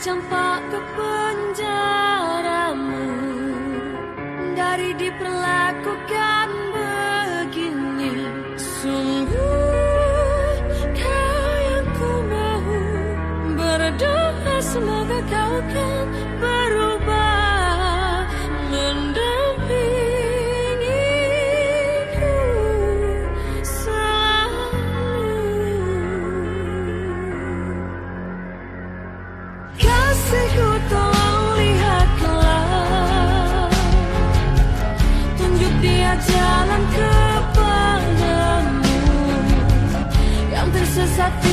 campak ke penjaramu. Dari diperlakukan begini Sungguh kau yang ku mau Berdoa semoga kau kan berubah jalan kepadamu yang tersesat.